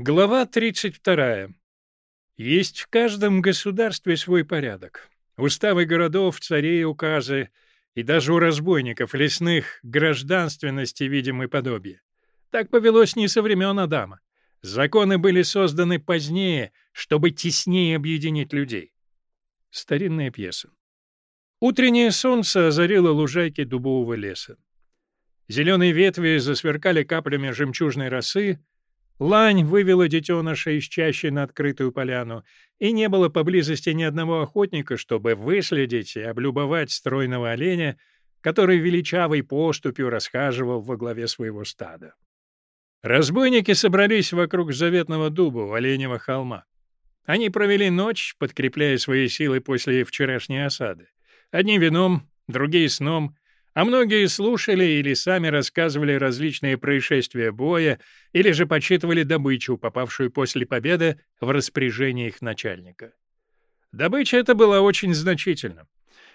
Глава 32. Есть в каждом государстве свой порядок. Уставы городов, царей, указы, и даже у разбойников лесных гражданственности видимы подобие. Так повелось не со времен Адама. Законы были созданы позднее, чтобы теснее объединить людей. Старинная пьеса. Утреннее солнце озарило лужайки дубового леса. Зеленые ветви засверкали каплями жемчужной росы, лань вывела детеныша из чащи на открытую поляну, и не было поблизости ни одного охотника, чтобы выследить и облюбовать стройного оленя, который величавой поступью расхаживал во главе своего стада. Разбойники собрались вокруг заветного дуба у Оленева холма. Они провели ночь, подкрепляя свои силы после вчерашней осады. Одни вином, другие сном, а многие слушали или сами рассказывали различные происшествия боя, или же почитывали добычу, попавшую после победы в распоряжение их начальника. Добыча эта была очень значительна.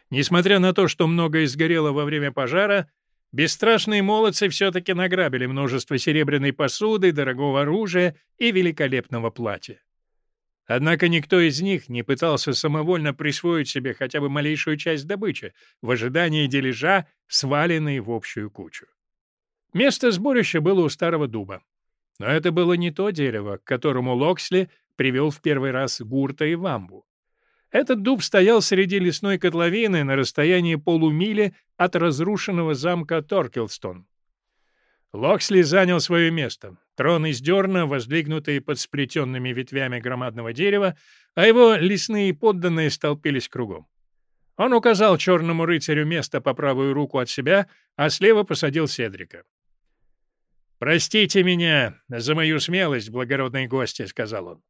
Несмотря на то, что многое сгорело во время пожара, Бесстрашные молодцы все-таки награбили множество серебряной посуды, дорогого оружия и великолепного платья. Однако никто из них не пытался самовольно присвоить себе хотя бы малейшую часть добычи в ожидании дележа, сваленной в общую кучу. Место сборища было у старого дуба. Но это было не то дерево, к которому Локсли привел в первый раз Гурта и Вамбу. Этот дуб стоял среди лесной котловины на расстоянии полумили от разрушенного замка Торкелстон. Локсли занял свое место. Трон из дерна, воздвигнутый под сплетенными ветвями громадного дерева, а его лесные подданные столпились кругом. Он указал черному рыцарю место по правую руку от себя, а слева посадил Седрика. «Простите меня за мою смелость, благородные гости», — сказал он.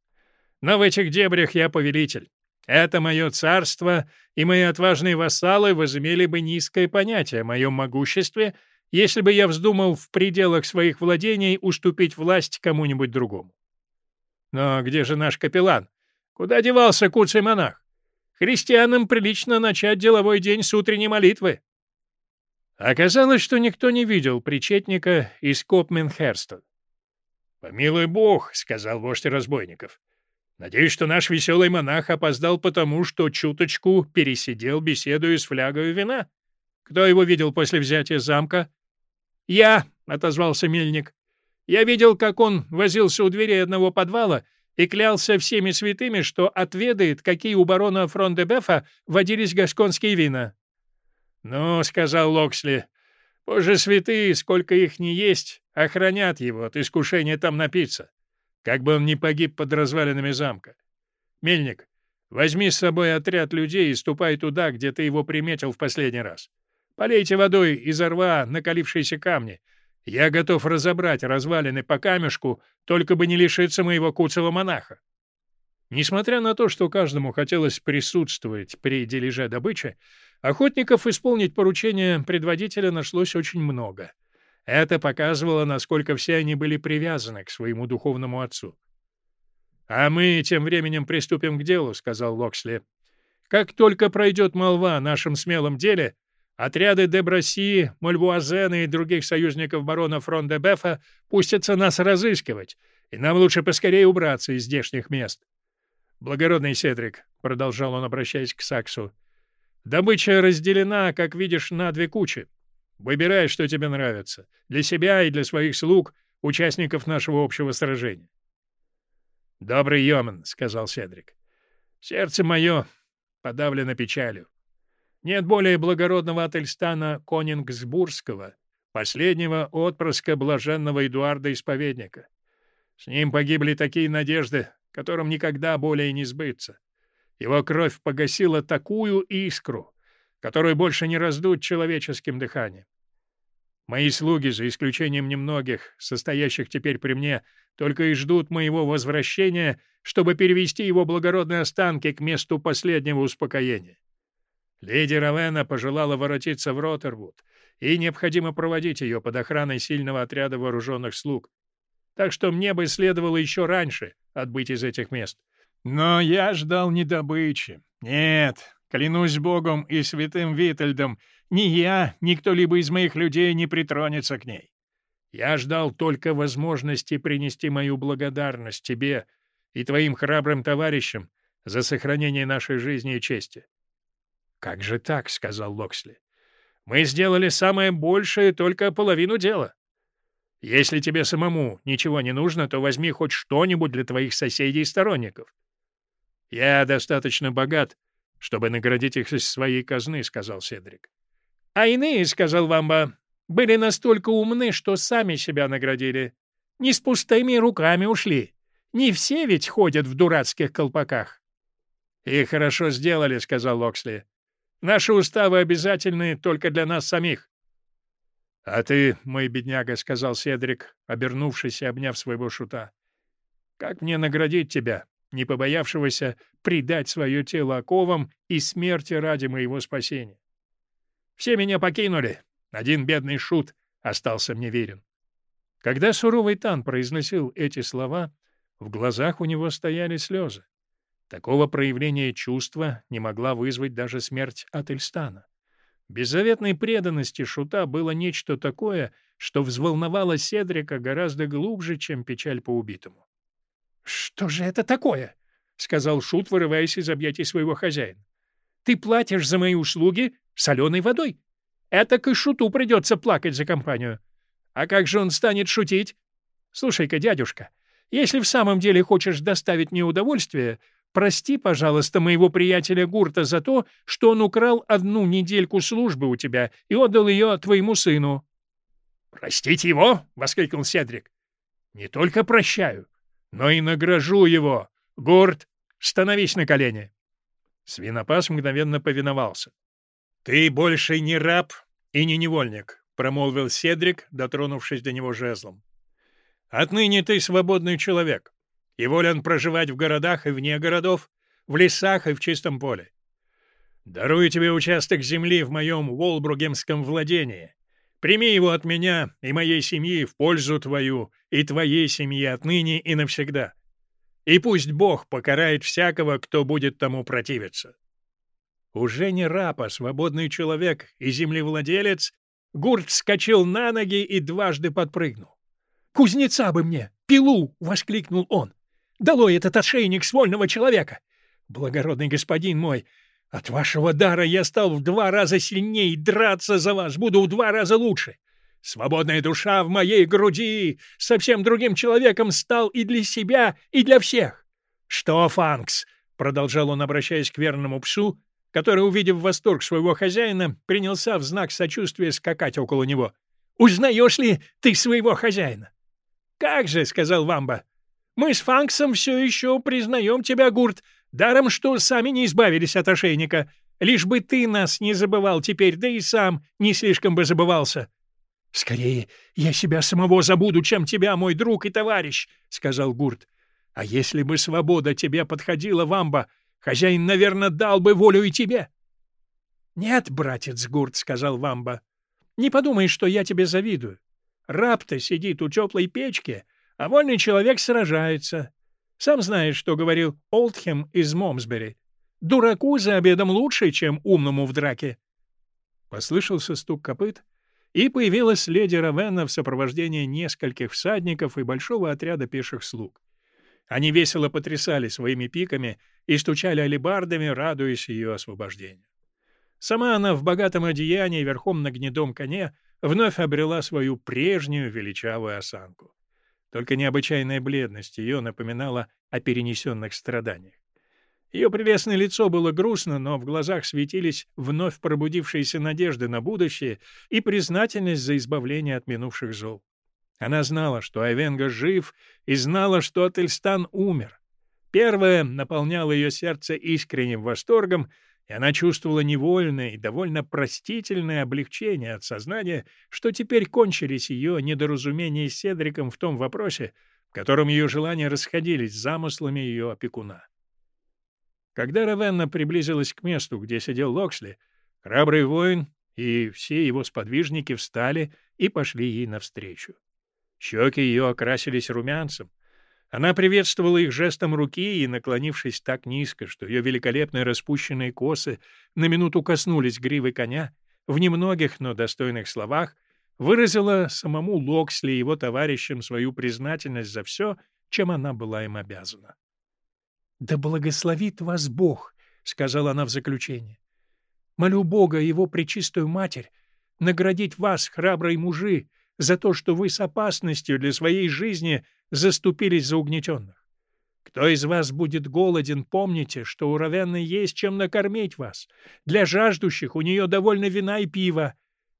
«Но в этих дебрях я повелитель. Это мое царство, и мои отважные вассалы возымели бы низкое понятие о моем могуществе, если бы я вздумал в пределах своих владений уступить власть кому-нибудь другому. Но где же наш капеллан? Куда девался куцый монах? Христианам прилично начать деловой день с утренней молитвы. Оказалось, что никто не видел причетника из Копменхерста. «Помилуй бог», — сказал вождь разбойников, — Надеюсь, что наш веселый монах опоздал потому, что чуточку пересидел, беседуя с флягой вина. Кто его видел после взятия замка? — Я, — отозвался мельник. — Я видел, как он возился у двери одного подвала и клялся всеми святыми, что отведает, какие у барона Фрон-де-Бефа водились гасконские вина. — Ну, — сказал Локсли, — боже святые, сколько их не есть, охранят его от искушения там напиться. Как бы он ни погиб под развалинами замка. Мельник, возьми с собой отряд людей и ступай туда, где ты его приметил в последний раз. Полейте водой из рва накалившиеся камни. Я готов разобрать развалины по камешку, только бы не лишиться моего куцого монаха. Несмотря на то, что каждому хотелось присутствовать при дележе добычи, охотников исполнить поручение предводителя нашлось очень много — это показывало, насколько все они были привязаны к своему духовному отцу. «А мы тем временем приступим к делу», — сказал Локсли. «Как только пройдет молва о нашем смелом деле, отряды Деброси, Мольбуазена и других союзников барона фрон де Бефа пустятся нас разыскивать, и нам лучше поскорее убраться из здешних мест». «Благородный Седрик», — продолжал он, обращаясь к Саксу, — «добыча разделена, как видишь, на две кучи. Выбирай, что тебе нравится, для себя и для своих слуг, участников нашего общего сражения. — Добрый Йоман, — сказал Седрик. — Сердце мое подавлено печалью. Нет более благородного от Эльстана Конингсбургского, последнего отпрыска блаженного Эдуарда Исповедника. С ним погибли такие надежды, которым никогда более не сбыться. Его кровь погасила такую искру, которую больше не раздуть человеческим дыханием. Мои слуги, за исключением немногих, состоящих теперь при мне, только и ждут моего возвращения, чтобы перевести его благородные останки к месту последнего успокоения. Леди Равена пожелала воротиться в Роттервуд, и необходимо проводить ее под охраной сильного отряда вооруженных слуг. Так что мне бы следовало еще раньше отбыть из этих мест. Но я ждал не добычи. Нет, Клянусь Богом и святым Витальдом, ни я, ни кто-либо из моих людей не притронется к ней. Я ждал только возможности принести мою благодарность тебе и твоим храбрым товарищам за сохранение нашей жизни и чести. — Как же так? — сказал Локсли. — Мы сделали самое большее только половину дела. Если тебе самому ничего не нужно, то возьми хоть что-нибудь для твоих соседей и сторонников. Я достаточно богат, чтобы наградить их из своей казны, — сказал Седрик. — А иные, — сказал Вамба, были настолько умны, что сами себя наградили. Не с пустыми руками ушли. Не все ведь ходят в дурацких колпаках. — И хорошо сделали, — сказал Локсли. — Наши уставы обязательны только для нас самих. — А ты, мой бедняга, — сказал Седрик, обернувшись и обняв своего шута, — как мне наградить тебя, не побоявшегося предать свое тело оковам и смерти ради моего спасения? Все меня покинули, один бедный шут остался мне верен. Когда суровый Тан произносил эти слова, в глазах у него стояли слезы. Такого проявления чувства не могла вызвать даже смерть от Эльстана. Беззаветной преданности Шута было нечто такое, что взволновало Седрика гораздо глубже, чем печаль по убитому. — Что же это такое? — сказал Шут, вырываясь из объятий своего хозяина. — Ты платишь за мои услуги соленой водой. Это к шуту придется плакать за компанию. А как же он станет шутить? Слушай-ка, дядюшка, если в самом деле хочешь доставить мне удовольствие, прости, пожалуйста, моего приятеля Гурта за то, что он украл одну недельку службы у тебя и отдал ее твоему сыну». «Простить его?» — воскликнул Седрик. «Не только прощаю, но и награжу его. Гурт, становись на колени». Свинопас мгновенно повиновался. «Ты больше не раб и не невольник», — промолвил Седрик, дотронувшись до него жезлом. «Отныне ты свободный человек и волен проживать в городах и вне городов, в лесах и в чистом поле. Дарую тебе участок земли в моем Волбругемском владении. Прими его от меня и моей семьи в пользу твою и твоей семьи отныне и навсегда. И пусть Бог покарает всякого, кто будет тому противиться». Уже не раб, а свободный человек и землевладелец, Гурт вскочил на ноги и дважды подпрыгнул. «Кузнеца бы мне! Пилу!» — воскликнул он. «Долой этот ошейник с вольного человека! Благородный господин мой, от вашего дара я стал в два раза сильнее драться за вас, буду в два раза лучше. Свободная душа в моей груди совсем другим человеком стал и для себя, и для всех. Что, Фанкс?» — продолжал он, обращаясь к верному псу, который, увидев восторг своего хозяина, принялся в знак сочувствия скакать около него. «Узнаешь ли ты своего хозяина?» «Как же», — сказал Вамба, — «мы с Фанксом все еще признаем тебя, Гурт, даром что сами не избавились от ошейника. Лишь бы ты нас не забывал теперь, да и сам не слишком бы забывался». «Скорее я себя самого забуду, чем тебя, мой друг и товарищ», — сказал Гурт. «А если бы свобода тебе подходила, Вамба, Хозяин, наверное, дал бы волю и тебе. — Нет, братец Гурт, — сказал Вамба, — не подумай, что я тебе завидую. Раб-то сидит у теплой печки, а вольный человек сражается. Сам знаешь, что говорил Олдхем из Момсбери. Дураку за обедом лучше, чем умному в драке. Послышался стук копыт, и появилась леди Равенна в сопровождении нескольких всадников и большого отряда пеших слуг. Они весело потрясали своими пиками и стучали алебардами, радуясь ее освобождению. Сама она в богатом одеянии верхом на гнедом коне вновь обрела свою прежнюю величавую осанку. Только необычайная бледность ее напоминала о перенесенных страданиях. Ее прелестное лицо было грустно, но в глазах светились вновь пробудившиеся надежды на будущее и признательность за избавление от минувших зол. Она знала, что Айвенга жив, и знала, что Ательстан умер. Первое наполняло ее сердце искренним восторгом, и она чувствовала невольное и довольно простительное облегчение от сознания, что теперь кончились ее недоразумения с Седриком в том вопросе, в котором ее желания расходились с замыслами ее опекуна. Когда Равенна приблизилась к месту, где сидел Локсли, храбрый воин и все его сподвижники встали и пошли ей навстречу. Щеки ее окрасились румянцем. Она приветствовала их жестом руки и, наклонившись так низко, что ее великолепные распущенные косы на минуту коснулись гривы коня, в немногих, но достойных словах выразила самому Локсли и его товарищам свою признательность за все, чем она была им обязана. «Да благословит вас Бог», — сказала она в заключение. «Молю Бога и его пречистую Матерь наградить вас, храбрые мужи, за то, что вы с опасностью для своей жизни заступились за угнетенных. Кто из вас будет голоден, помните, что у Равенны есть чем накормить вас. Для жаждущих у нее довольно вина и пива.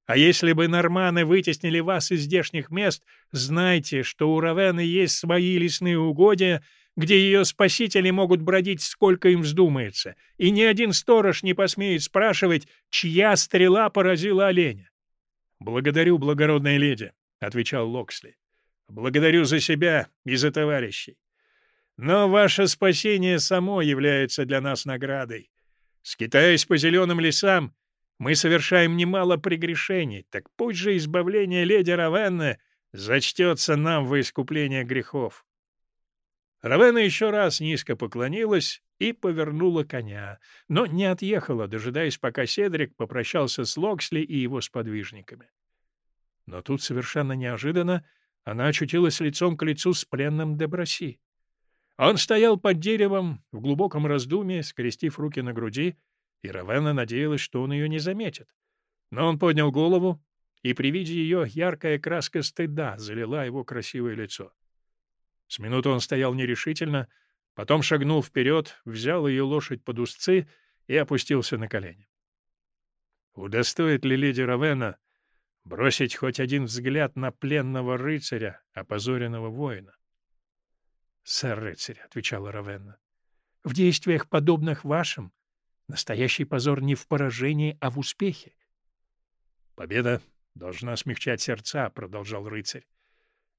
А если бы норманы вытеснили вас из здешних мест, знайте, что у Равенны есть свои лесные угодья, где ее спасители могут бродить сколько им вздумается, и ни один сторож не посмеет спрашивать, чья стрела поразила оленя. «Благодарю, благородная леди», — отвечал Локсли. «Благодарю за себя и за товарищей. Но ваше спасение само является для нас наградой. Скитаясь по зеленым лесам, мы совершаем немало прегрешений, так пусть же избавление леди Равенны зачтется нам во искупление грехов». Равена еще раз низко поклонилась и повернула коня, но не отъехала, дожидаясь, пока Седрик попрощался с Локсли и его сподвижниками. Но тут совершенно неожиданно она очутилась лицом к лицу с пленным Деброси. Он стоял под деревом в глубоком раздумье, скрестив руки на груди, и Равена надеялась, что он ее не заметит. Но он поднял голову, и при виде ее яркая краска стыда залила его красивое лицо. С минуту он стоял нерешительно, потом шагнул вперед, взял ее лошадь под узцы и опустился на колени. Удостоит ли леди Равена бросить хоть один взгляд на пленного рыцаря, опозоренного воина? — Сэр рыцарь, — отвечала Равенна, — в действиях, подобных вашим, настоящий позор не в поражении, а в успехе. — Победа должна смягчать сердца, — продолжал рыцарь.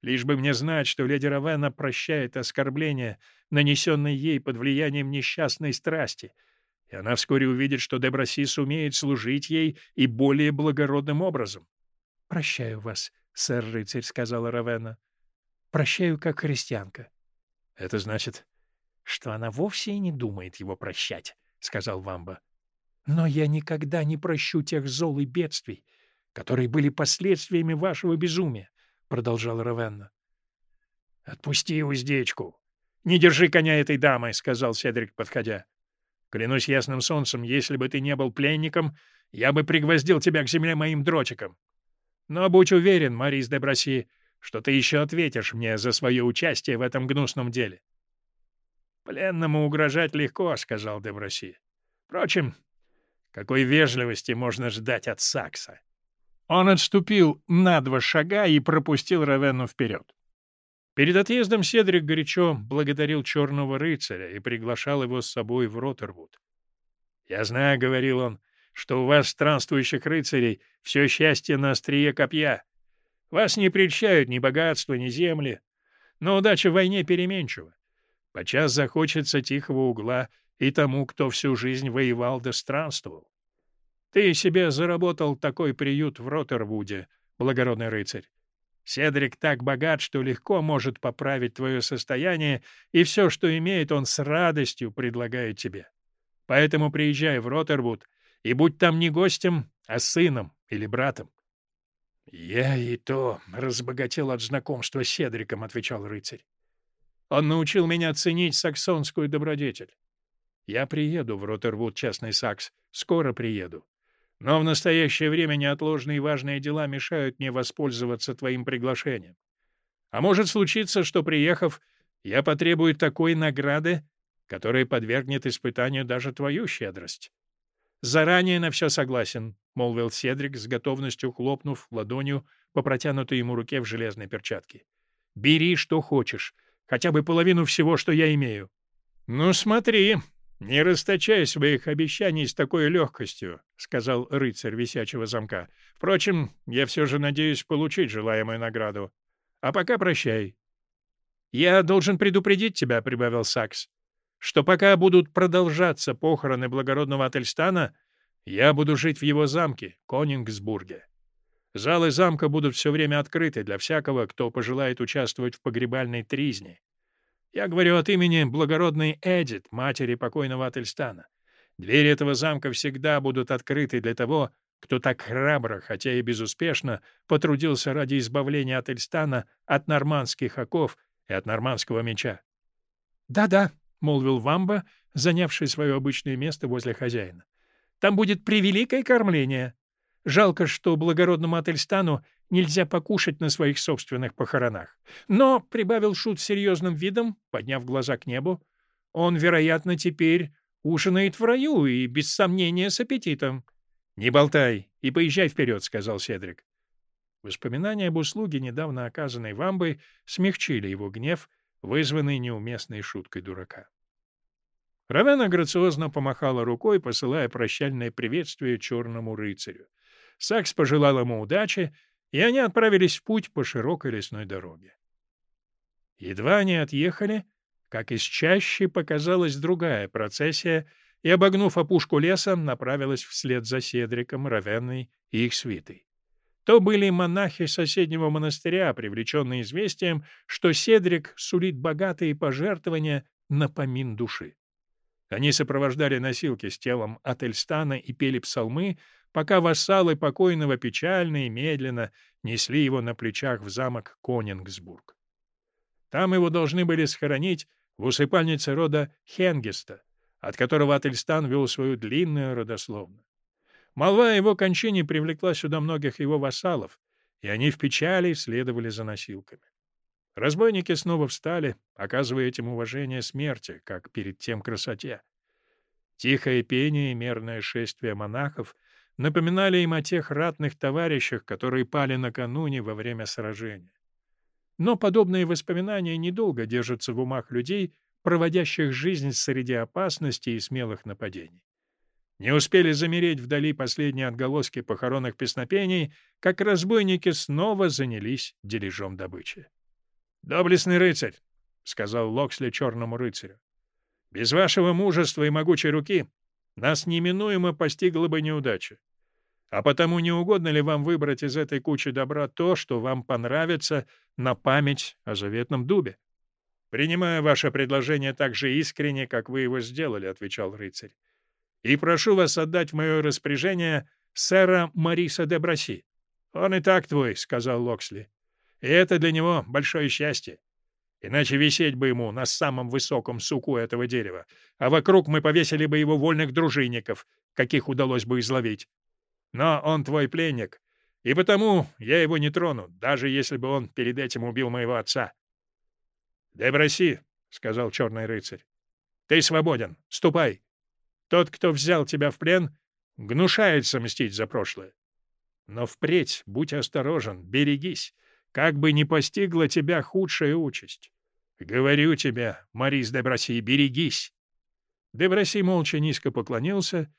Лишь бы мне знать, что леди Равена прощает оскорбления, нанесенные ей под влиянием несчастной страсти, и она вскоре увидит, что Деброси сумеет служить ей и более благородным образом. — Прощаю вас, сэр-рыцарь, — сказала Равена. — Прощаю как христианка. — Это значит, что она вовсе и не думает его прощать, — сказал Вамба. — Но я никогда не прощу тех зол и бедствий, которые были последствиями вашего безумия. — продолжала Равенна. — Отпусти уздечку. Не держи коня этой дамы, — сказал Седрик, подходя. — Клянусь ясным солнцем, если бы ты не был пленником, я бы пригвоздил тебя к земле моим дротиком. Но будь уверен, Марис де Броси, что ты еще ответишь мне за свое участие в этом гнусном деле. — Пленному угрожать легко, — сказал де Броси. — Впрочем, какой вежливости можно ждать от Сакса? Он отступил на два шага и пропустил Равенну вперед. Перед отъездом Седрик горячо благодарил черного рыцаря и приглашал его с собой в Роттервуд. «Я знаю, — говорил он, — что у вас, странствующих рыцарей, все счастье на острие копья. Вас не прельщают ни богатство, ни земли, но удача в войне переменчива. Подчас захочется тихого угла и тому, кто всю жизнь воевал да странствовал. Ты себе заработал такой приют в Роттервуде, благородный рыцарь. Седрик так богат, что легко может поправить твое состояние, и все, что имеет, он с радостью предлагает тебе. Поэтому приезжай в Роттервуд и будь там не гостем, а сыном или братом. — Я и то разбогател от знакомства с Седриком, — отвечал рыцарь. Он научил меня ценить саксонскую добродетель. Я приеду в Роттервуд, частный сакс, скоро приеду. Но в настоящее время неотложные и важные дела мешают мне воспользоваться твоим приглашением. А может случиться, что, приехав, я потребую такой награды, которая подвергнет испытанию даже твою щедрость. «Заранее на все согласен», — молвил Седрик с готовностью хлопнув ладонью по протянутой ему руке в железной перчатке. «Бери, что хочешь, хотя бы половину всего, что я имею». «Ну, смотри», «Не расточай своих обещаний с такой легкостью», — сказал рыцарь висячего замка. «Впрочем, я все же надеюсь получить желаемую награду. А пока прощай». «Я должен предупредить тебя», — прибавил Сакс, «что пока будут продолжаться похороны благородного Ательстана, я буду жить в его замке, Конингсбурге. Залы замка будут все время открыты для всякого, кто пожелает участвовать в погребальной тризне. Я говорю от имени благородной Эдит, матери покойного Ательстана. Двери этого замка всегда будут открыты для того, кто так храбро, хотя и безуспешно, потрудился ради избавления от Эльстана от нормандских оков и от нормандского меча. «Да-да», — молвил Вамба, занявший свое обычное место возле хозяина. «Там будет превеликое кормление. Жалко, что благородному Ательстану нельзя покушать на своих собственных похоронах. Но, — прибавил Шут серьезным видом, подняв глаза к небу, — он, вероятно, теперь ужинает в раю и, без сомнения, с аппетитом. — Не болтай и поезжай вперед, — сказал Седрик. Воспоминания об услуге, недавно оказанной Вамбой, смягчили его гнев, вызванный неуместной шуткой дурака. Равена грациозно помахала рукой, посылая прощальное приветствие черному рыцарю. Сакс пожелал ему удачи, и они отправились в путь по широкой лесной дороге. Едва они отъехали, как из чащи показалась другая процессия — и, обогнув опушку леса, направилась вслед за Седриком, Равенной и их свитой. То были монахи соседнего монастыря, привлеченные известием, что Седрик сулит богатые пожертвования на помин души. Они сопровождали носилки с телом от Эльстана и пели псалмы, пока вассалы покойного печально и медленно несли его на плечах в замок Конингсбург. Там его должны были схоронить в усыпальнице рода Хенгеста, от которого Ательстан вел свою длинную родословную. Молва о его кончине привлекла сюда многих его вассалов, и они в печали следовали за носилками. Разбойники снова встали, оказывая этим уважение смерти, как перед тем красоте. Тихое пение и мерное шествие монахов напоминали им о тех ратных товарищах, которые пали накануне во время сражения. Но подобные воспоминания недолго держатся в умах людей, проводящих жизнь среди опасностей и смелых нападений. Не успели замереть вдали последние отголоски похоронных песнопений, как разбойники снова занялись дележом добычи. «Доблестный рыцарь!» — сказал Локсли черному рыцарю. «Без вашего мужества и могучей руки нас неминуемо постигла бы неудача. А потому не угодно ли вам выбрать из этой кучи добра то, что вам понравится на память о заветном дубе?» «Принимаю ваше предложение так же искренне, как вы его сделали», — отвечал рыцарь. «И прошу вас отдать в мое распоряжение сэра Мариса де Браси. Он и так твой», — сказал Локсли. «И это для него большое счастье. Иначе висеть бы ему на самом высоком суку этого дерева, а вокруг мы повесили бы его вольных дружинников, каких удалось бы изловить. Но он твой пленник, и потому я его не трону, даже если бы он перед этим убил моего отца. «Деброси», — сказал черный рыцарь, — «ты свободен, ступай. Тот, кто взял тебя в плен, гнушается мстить за прошлое. Но впредь будь осторожен, берегись, как бы не постигла тебя худшая участь. Говорю тебе, Марис Деброси, берегись». Деброси молча низко поклонился,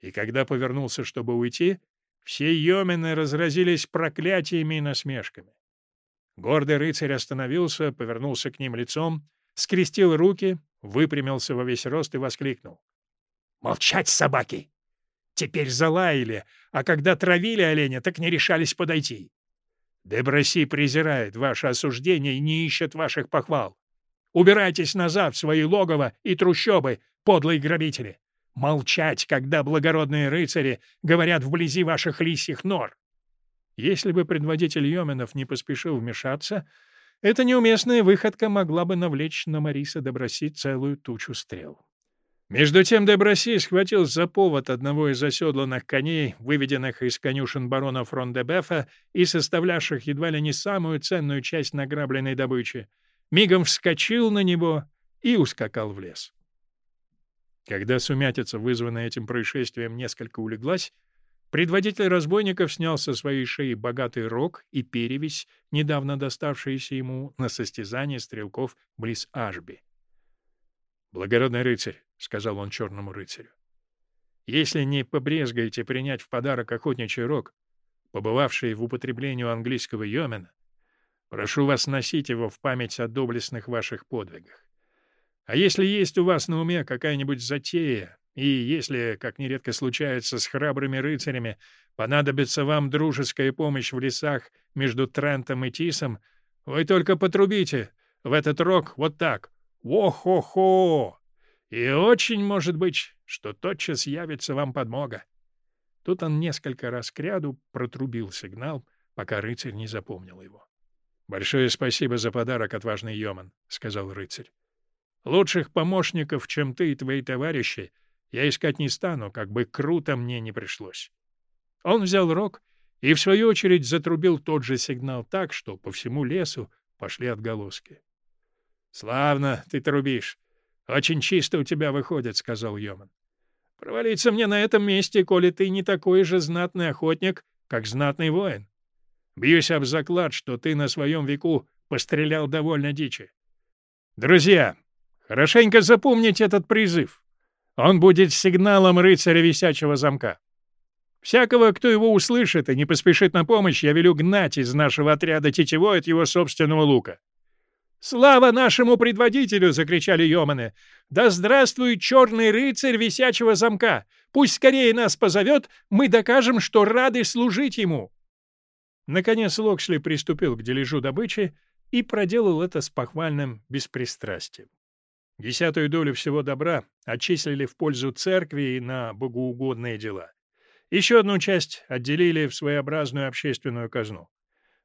и когда повернулся, чтобы уйти, все йомены разразились проклятиями и насмешками. Гордый рыцарь остановился, повернулся к ним лицом, скрестил руки, выпрямился во весь рост и воскликнул. «Молчать, собаки! Теперь залаяли, а когда травили оленя, так не решались подойти. Деброси презирает ваше осуждение и не ищет ваших похвал. Убирайтесь назад в свои логово и трущобы, подлые грабители. Молчать, когда благородные рыцари говорят вблизи ваших лисьих нор. Если бы предводитель Йоменов не поспешил вмешаться, эта неуместная выходка могла бы навлечь на Мариса Деброси целую тучу стрел. Между тем Деброси схватил за повод одного из оседланных коней, выведенных из конюшен барона Фрондебефа и составлявших едва ли не самую ценную часть награбленной добычи, мигом вскочил на него и ускакал в лес. Когда сумятица, вызванная этим происшествием, несколько улеглась, Предводитель разбойников снял со своей шеи богатый рог и перевесь, недавно доставшиеся ему на состязание стрелков близ Ашби. «Благородный рыцарь», — сказал он черному рыцарю, — «если не побрезгаете принять в подарок охотничий рог, побывавший в употреблении у английского йомена, прошу вас носить его в память о доблестных ваших подвигах. А если есть у вас на уме какая-нибудь затея, и если, как нередко случается с храбрыми рыцарями, понадобится вам дружеская помощь в лесах между Трентом и Тисом, вы только потрубите в этот рог вот так. Во-хо-хо! И очень может быть, что тотчас явится вам подмога. Тут он несколько раз кряду протрубил сигнал, пока рыцарь не запомнил его. — Большое спасибо за подарок, отважный Йоман, — сказал рыцарь. — Лучших помощников, чем ты и твои товарищи, я искать не стану, как бы круто мне не пришлось. Он взял рог и, в свою очередь, затрубил тот же сигнал так, что по всему лесу пошли отголоски. — Славно ты трубишь. Очень чисто у тебя выходит, — сказал Йоман. — Провалиться мне на этом месте, коли ты не такой же знатный охотник, как знатный воин. Бьюсь об заклад, что ты на своем веку пострелял довольно дичи. Друзья, хорошенько запомните этот призыв. Он будет сигналом рыцаря висячего замка. Всякого, кто его услышит и не поспешит на помощь, я велю гнать из нашего отряда тетивой от его собственного лука. «Слава нашему предводителю!» — закричали Йоманы. «Да здравствует черный рыцарь висячего замка! Пусть скорее нас позовет, мы докажем, что рады служить ему!» Наконец Локшли приступил к дележу добычи и проделал это с похвальным беспристрастием. Десятую долю всего добра отчислили в пользу церкви и на богоугодные дела. Еще одну часть отделили в своеобразную общественную казну.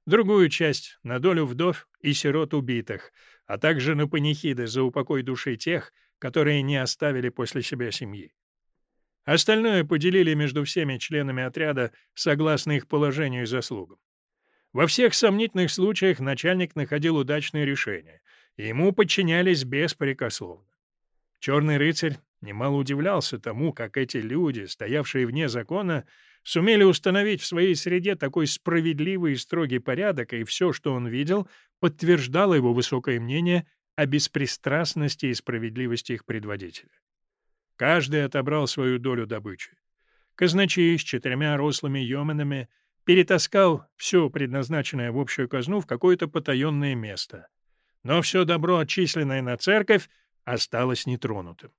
Другую часть — на долю вдов и сирот убитых, а также на панихиды за упокой души тех, которые не оставили после себя семьи. Остальное поделили между всеми членами отряда согласно их положению и заслугам. Во всех сомнительных случаях начальник находил удачное решение, и ему подчинялись беспрекословно. Черный рыцарь немало удивлялся тому, как эти люди, стоявшие вне закона, сумели установить в своей среде такой справедливый и строгий порядок, и все, что он видел, подтверждало его высокое мнение о беспристрастности и справедливости их предводителя. Каждый отобрал свою долю добычи. Казначей с четырьмя рослыми йоменами перетаскал все предназначенное в общую казну в какое-то потаенное место. Но все добро, отчисленное на церковь, осталось нетронутым.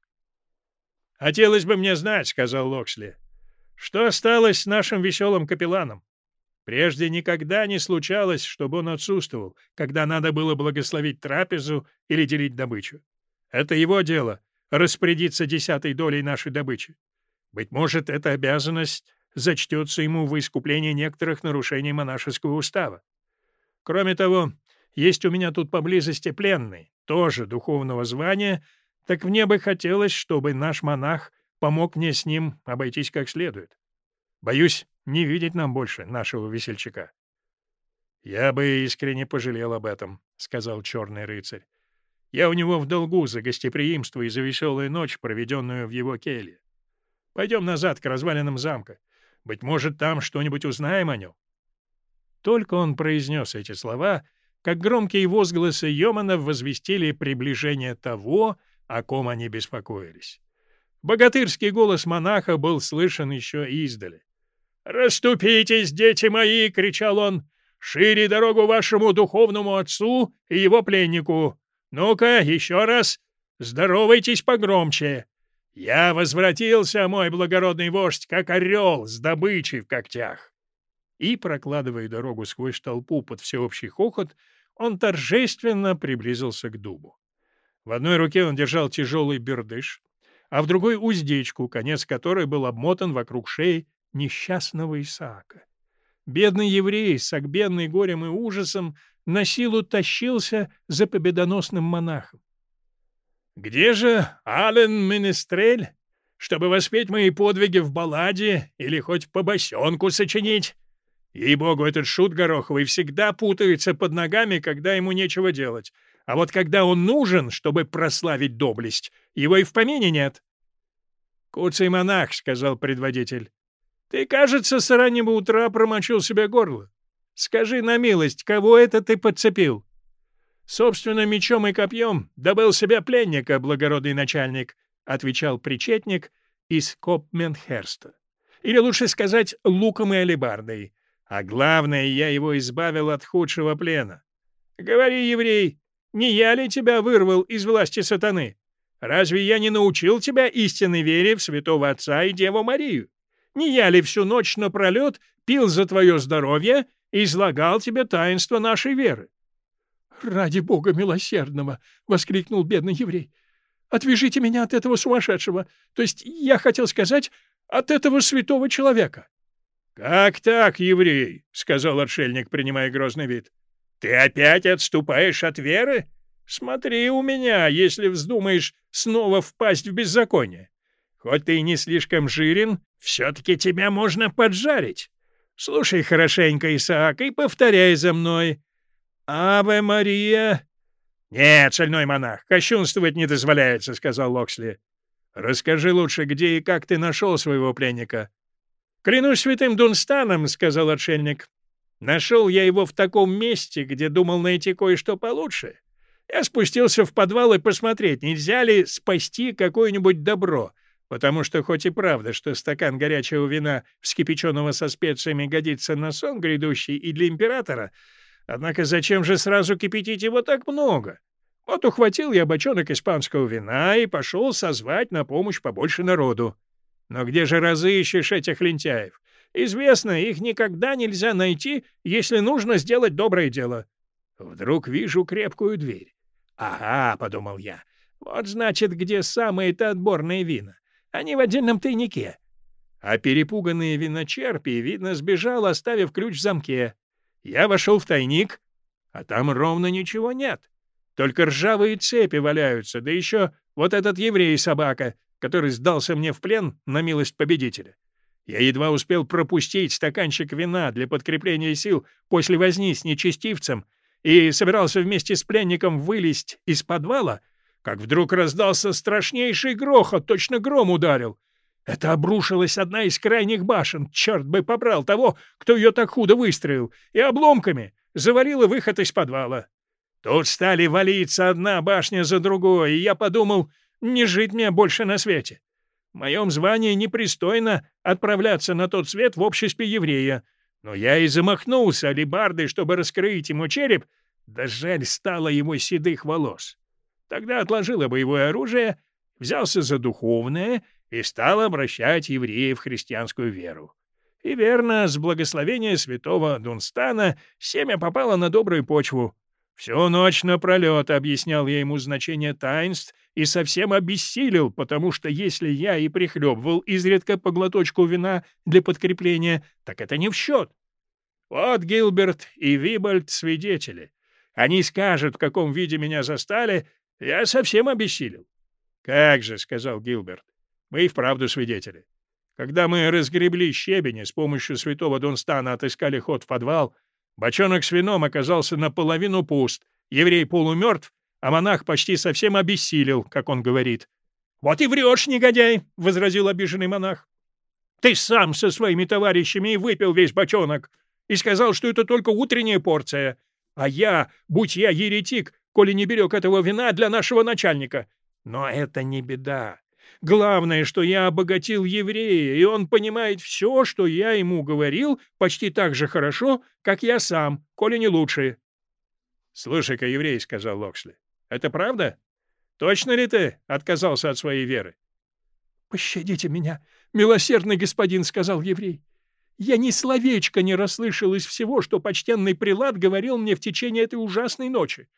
«Хотелось бы мне знать», — сказал Локсли, — «что осталось с нашим веселым капелланом? Прежде никогда не случалось, чтобы он отсутствовал, когда надо было благословить трапезу или делить добычу. Это его дело распорядиться десятой долей нашей добычи. Быть может, эта обязанность зачтется ему в искупление некоторых нарушений монашеского устава. Кроме того, есть у меня тут поблизости пленный, тоже духовного звания, так мне бы хотелось, чтобы наш монах помог мне с ним обойтись как следует. Боюсь, не видеть нам больше нашего весельчака. — Я бы искренне пожалел об этом, — сказал черный рыцарь. Я у него в долгу за гостеприимство и за веселую ночь, проведенную в его келье. Пойдем назад к развалинам замка. Быть может, там что-нибудь узнаем о нем. Только он произнес эти слла, как громкие возгласы Йоманов возвестили приближение того, о ком они беспокоились. Богатырский голос монаха был слышен еще издали. «Раступитесь, дети мои!» — кричал он. «Шире дорогу вашему духовному отцу и его пленнику! Ну-ка, еще раз! Здоровайтесь погромче! Я возвратился, мой благородный вождь, как орел с добычей в когтях!» И, прокладывая дорогу сквозь толпу под всеобщий хохот, он торжественно приблизился к дубу. В одной руке он держал тяжелый бердыш, а в другой — уздечку, конец которой был обмотан вокруг шеи несчастного Исаака. Бедный еврей, согбенный горем и ужасом, на силу тащился за победоносным монахом. «Где же Ален Менестрель, чтобы воспеть мои подвиги в балладе или хоть по босенку сочинить?» Ей-богу, этот шут Гороховый всегда путается под ногами, когда ему нечего делать. А вот когда он нужен, чтобы прославить доблесть, его и в помине нет. — Куцый монах, — сказал предводитель, — ты, кажется, с раннего утра промочил себе горло. Скажи на милость, кого это ты подцепил? — Собственно, мечом и копьем добыл себе пленника, благородный начальник, — отвечал причетник из Копменхерста. Или лучше сказать, луком и алебардой. А главное, я его избавил от худшего плена. Говори, еврей, не я ли тебя вырвал из власти сатаны? Разве я не научил тебя истинной вере в святого отца и Деву Марию? Не я ли всю ночь напролет пил за твое здоровье и излагал тебе таинство нашей веры? — Ради Бога милосердного! — воскликнул бедный еврей. — Отвяжите меня от этого сумасшедшего. То есть я хотел сказать, от этого святого человека. — Как так, еврей? — сказал отшельник, принимая грозный вид. — Ты опять отступаешь от веры? Смотри у меня, если вздумаешь снова впасть в беззаконие. Хоть ты и не слишком жирен, все-таки тебя можно поджарить. Слушай хорошенько, Исаак, и повторяй за мной. «Аве Мария!» «Нет, шальной монах, кощунствовать не дозволяется», — сказал Локсли. «Расскажи лучше, где и как ты нашел своего пленника». «Клянусь святым Дунстаном», — сказал отшельник. «Нашел я его в таком месте, где думал найти кое-что получше. Я спустился в подвал и посмотреть, нельзя ли спасти какое-нибудь добро, потому что хоть и правда, что стакан горячего вина, вскипяченного со специями, годится на сон грядущий и для императора, — Однако зачем же сразу кипятить его так много? Вот ухватил я бочонок испанского вина и пошел созвать на помощь побольше народу. Но где же разыщешь этих лентяев? Известно, их никогда нельзя найти, если нужно сделать доброе дело. Вдруг вижу крепкую дверь. «Ага», — подумал я, — «вот значит, где самые-то отборные вина. Они в отдельном тайнике». А перепуганный виночерпий, видно, сбежал, оставив ключ в замке. Я вошел в тайник, а там ровно ничего нет. Только ржавые цепи валяются, да еще вот этот еврей-собака, который сдался мне в плен на милость победителя. Я едва успел пропустить стаканчик вина для подкрепления сил после возни с нечестивцем и собирался вместе с пленником вылезть из подвала, как вдруг раздался страшнейший грохот, точно гром ударил. Это обрушилась одна из крайних башен, черт бы побрал того, кто ее так худо выстроил, и обломками завалила выход из подвала. Тут стали валиться одна башня за другой, и я подумал, не жить мне больше на свете. В моем звании непристойно отправляться на тот свет в обществе еврея, но я и замахнулся алебардой, чтобы раскрыть ему череп, да жаль стало его седых волос. Тогда отложила боевое оружие, взялся за духовное — и стал обращать евреев в христианскую веру. И верно, с благословения святого Дунстана семя попало на добрую почву. Всю ночь напролет объяснял я ему значение таинств и совсем обессилел, потому что если я и прихлебывал изредка по глоточку вина для подкрепления, так это не в счет. Вот Гилберт и Вибольд свидетели. Они скажут, в каком виде меня застали, я совсем обессилел. — Как же, — сказал Гилберт, мы и вправду свидетели. Когда мы разгребли щебень и с помощью святого Дунстана отыскали ход в подвал, бочонок с вином оказался наполовину пуст, еврей полумертв, а монах почти совсем обессилел, как он говорит. — Вот и врешь, негодяй! — возразил обиженный монах. — Ты сам со своими товарищами и выпил весь бочонок и сказал, что это только утренняя порция. А я, будь я еретик, коли не берег этого вина для нашего начальника. Но это не беда. Главное, что я обогатил еврея, и он понимает все, что я ему говорил, почти так же хорошо, как я сам, коли не лучше. — Слушай-ка, еврей, — сказал Локсли, — это правда? Точно ли ты отказался от своей веры? — Пощадите меня, милосердный господин, — сказал еврей. Я ни словечко не расслышал из всего, что почтенный прилад говорил мне в течение этой ужасной ночи.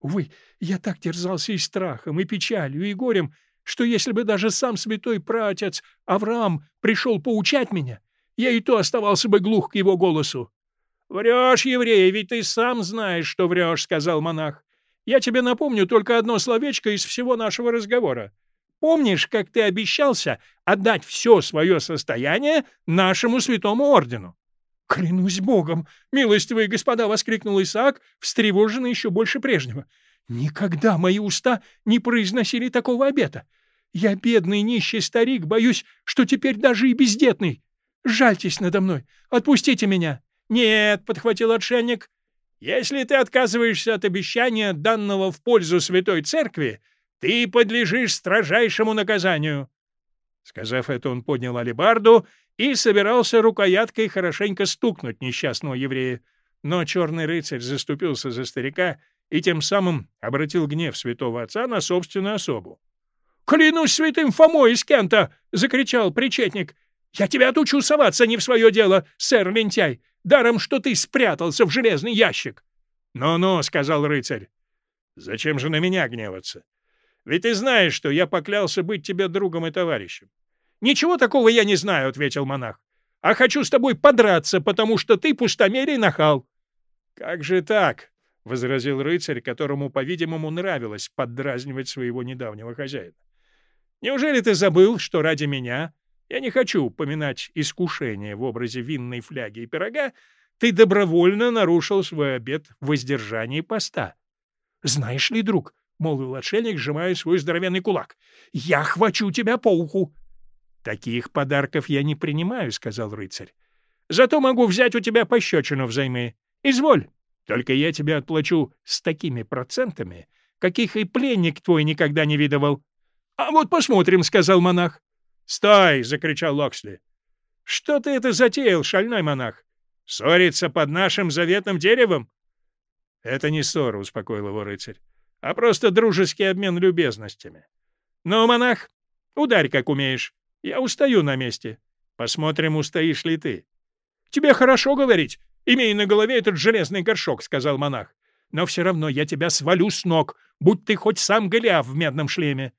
Увы, я так терзался и страхом, и печалью, и горем, что если бы даже сам святой праотец Авраам пришел поучать меня, я и то оставался бы глух к его голосу. — Врешь, еврей, ведь ты сам знаешь, что врешь, — сказал монах. — Я тебе напомню только одно словечко из всего нашего разговора. Помнишь, как ты обещался отдать все свое состояние нашему святому ордену? — Клянусь богом! Милостивые господа! — воскликнул Исаак, встревоженный еще больше прежнего. — Никогда мои уста не произносили такого обета. Я бедный нищий старик, боюсь, что теперь даже и бездетный. Жальтесь надо мной, отпустите меня. — Нет, — подхватил отшельник, — если ты отказываешься от обещания, данного в пользу Святой Церкви, ты подлежишь строжайшему наказанию. Сказав это, он поднял алебарду и собирался рукояткой хорошенько стукнуть несчастного еврея. Но черный рыцарь заступился за старика и тем самым обратил гнев святого отца на собственную особу. «Клянусь святым Фомой из Кента!» — закричал причетник. «Я тебя отучу соваться не в свое дело, сэр Лентяй, даром, что ты спрятался в железный ящик!» «Ну-ну», — сказал рыцарь. «Зачем же на меня гневаться? Ведь ты знаешь, что я поклялся быть тебе другом и товарищем. «Ничего такого я не знаю», — ответил монах. «А хочу с тобой подраться, потому что ты пустомерий нахал». «Как же так?» — возразил рыцарь, которому, по-видимому, нравилось поддразнивать своего недавнего хозяина. «Неужели ты забыл, что ради меня, я не хочу упоминать искушение в образе винной фляги и пирога, ты добровольно нарушил свой обет в воздержании поста?» «Знаешь ли, друг», — молвил отшельник, сжимая свой здоровенный кулак, — «я хвачу тебя по уху». «Таких подарков я не принимаю», — сказал рыцарь. «Зато могу взять у тебя пощечину взаймы. Изволь, только я тебе отплачу с такими процентами, каких и пленник твой никогда не видывал». «А вот посмотрим», — сказал монах. «Стой!» — закричал Локсли. «Что ты это затеял, шальной монах? Ссориться под нашим заветным деревом?» «Это не ссора», — успокоил его рыцарь, — «а просто дружеский обмен любезностями. Ну, монах, ударь, как умеешь. Я устаю на месте. Посмотрим, устоишь ли ты». «Тебе хорошо говорить, имея на голове этот железный горшок», — сказал монах. «Но все равно я тебя свалю с ног, будь ты хоть сам Голиаф в медном шлеме».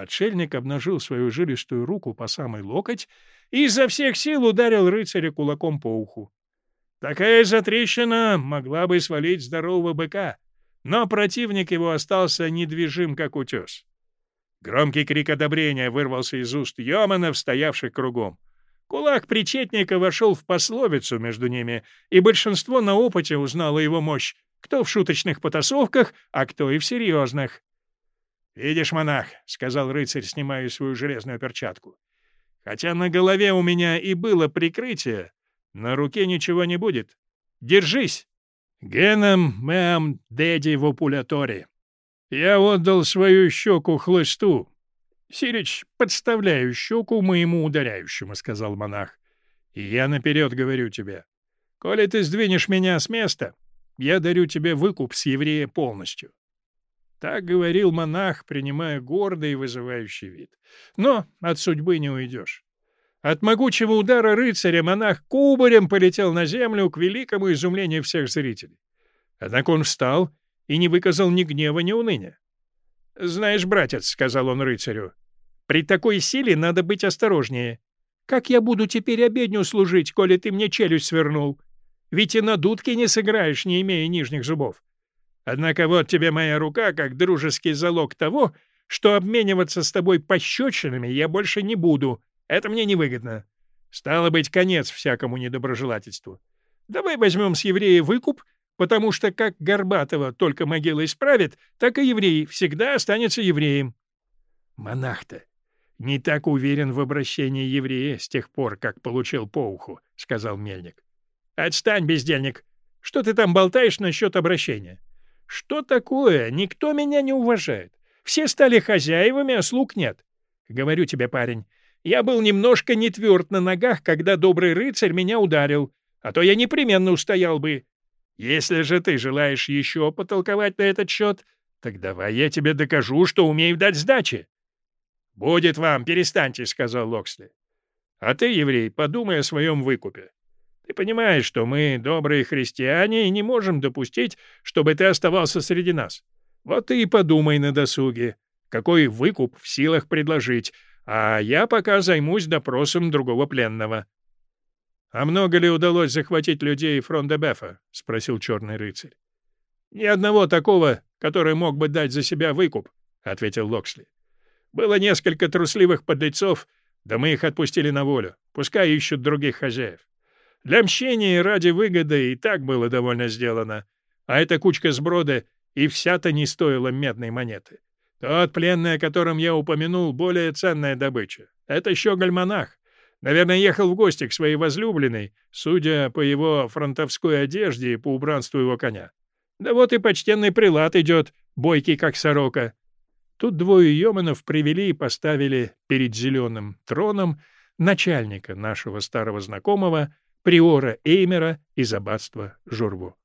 Отшельник обнажил свою жилистую руку по самой локоть и изо всех сил ударил рыцаря кулаком по уху. Такая затрещина могла бы свалить здорового быка, но противник его остался недвижим, как утес. Громкий крик одобрения вырвался из уст Йоманов, стоявших кругом. Кулак причетника вошел в пословицу между ними, и большинство на опыте узнало его мощь, кто в шуточных потасовках, а кто и в серьезных. «Видишь, монах», — сказал рыцарь, снимая свою железную перчатку, — «хотя на голове у меня и было прикрытие, на руке ничего не будет. Держись! Геном мэм деди в опуляторе. Я отдал свою щеку хлысту. Сирич, подставляю щеку моему ударяющему, — сказал монах. И я наперед говорю тебе. Коли ты сдвинешь меня с места, я дарю тебе выкуп с еврея полностью. Так говорил монах, принимая гордый и вызывающий вид. Но от судьбы не уйдешь. От могучего удара рыцаря монах кубарем полетел на землю к великому изумлению всех зрителей. Однако он встал и не выказал ни гнева, ни уныния. «Знаешь, братец», — сказал он рыцарю, — «при такой силе надо быть осторожнее. Как я буду теперь обедню служить, коли ты мне челюсть свернул? Ведь и на дудке не сыграешь, не имея нижних зубов. Однако вот тебе моя рука, как дружеский залог того, что обмениваться с тобой пощечинами я больше не буду, это мне невыгодно. Стало быть, конец всякому недоброжелательству. Давай возьмем с еврея выкуп, потому что как Горбатова только могила исправит, так и еврей всегда останется евреем. Монах-то не так уверен в обращении еврея с тех пор, как получил по уху, — сказал Мельник. — Отстань, бездельник. Что ты там болтаешь насчет обращения? Что такое? Никто меня не уважает. Все стали хозяевами, а слуг нет. Говорю тебе, парень, я был немножко не тверд на ногах, когда добрый рыцарь меня ударил, а то я непременно устоял бы. Если же ты желаешь еще потолковать на этот счет, так давай я тебе докажу, что умею дать сдачи. — Будет вам, перестаньте, — сказал Локсли. — А ты, еврей, подумай о своем выкупе. Ты понимаешь, что мы, добрые христиане, и не можем допустить, чтобы ты оставался среди нас. Вот ты и подумай на досуге, какой выкуп в силах предложить, а я пока займусь допросом другого пленного». «А много ли удалось захватить людей Фронт-де-Бефа?» — спросил черный рыцарь. «Ни одного такого, который мог бы дать за себя выкуп», — ответил Локсли. «Было несколько трусливых подлецов, да мы их отпустили на волю. Пускай ищут других хозяев. Для мщения ради выгоды и так было довольно сделано. А эта кучка сброда и вся-то не стоила медной монеты. Тот пленный, о котором я упомянул, более ценная добыча. Это щеголь-монах. Наверное, ехал в гости к своей возлюбленной, судя по его фронтовской одежде и по убранству его коня. Да вот и почтенный прилад идет, бойкий как сорока. Тут двое Йоманов привели и поставили перед зеленым троном начальника нашего старого знакомого, приора Эймера из аббатства Журву.